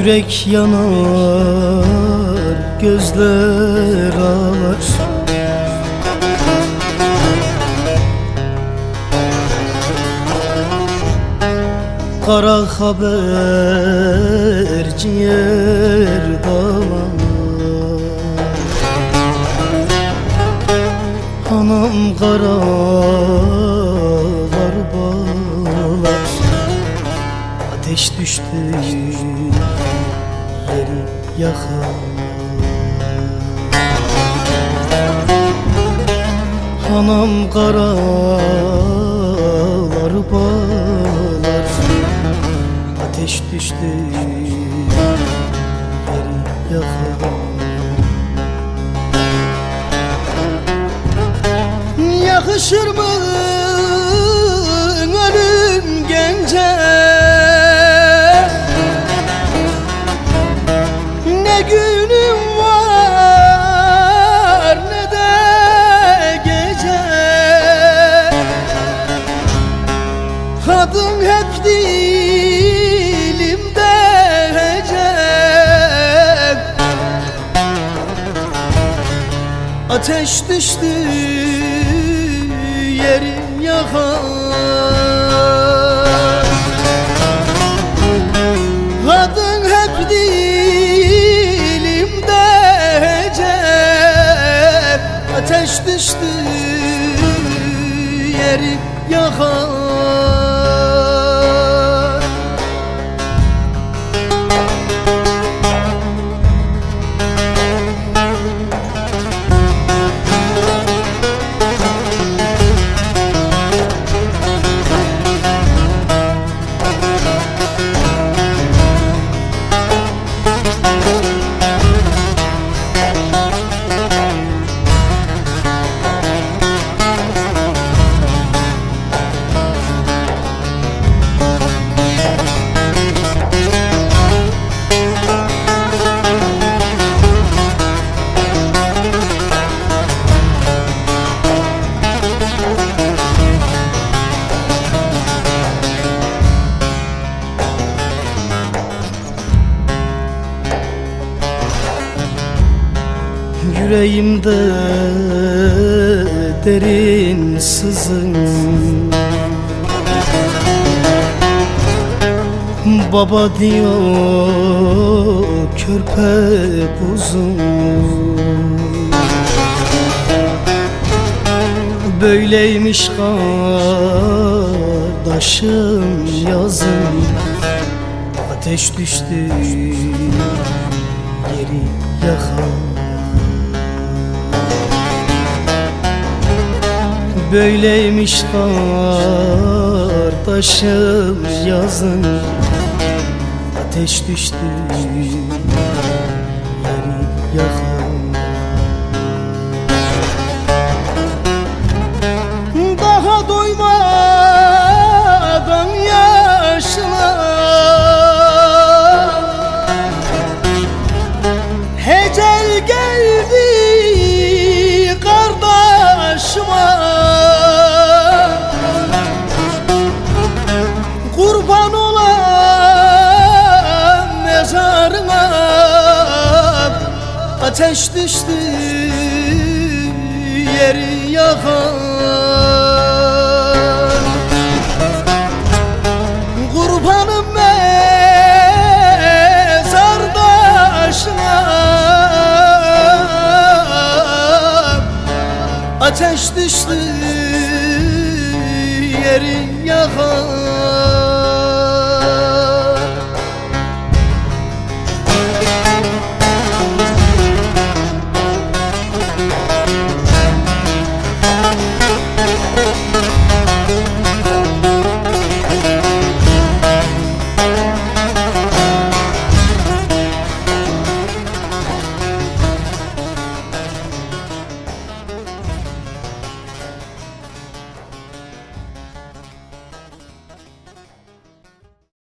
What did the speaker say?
Yürek yanar, gözler ağlar. Kara haber ciğer dalar Anam karalar bağlar. Ateş düştü yeri yakar Anam karalar bağlar Ateş düştü yeri yakar Yakışır mı Ateş düştü yerim yakar. Adın hep dilimde hece Ateş düştü yerim yakar Yüreğimde derin sızın. Baba diyor körpe buzum Böyleymiş kardeşim yazın. Ateş düştü yeri yakar Böyleymiş kardeşim yazın. Ateş düştü Kurban olan mezarına Ateş düştü yeri yakar Kurbanım mezardaşına Ateş düştü yeri yakar